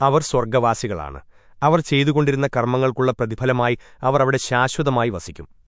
അവർ സ്വർഗവാസികളാണ്. അവർ ചെയ്തുകൊണ്ടിരുന്ന കർമ്മങ്ങൾക്കുള്ള പ്രതിഫലമായി അവർ അവിടെ ശാശ്വതമായി വസിക്കും.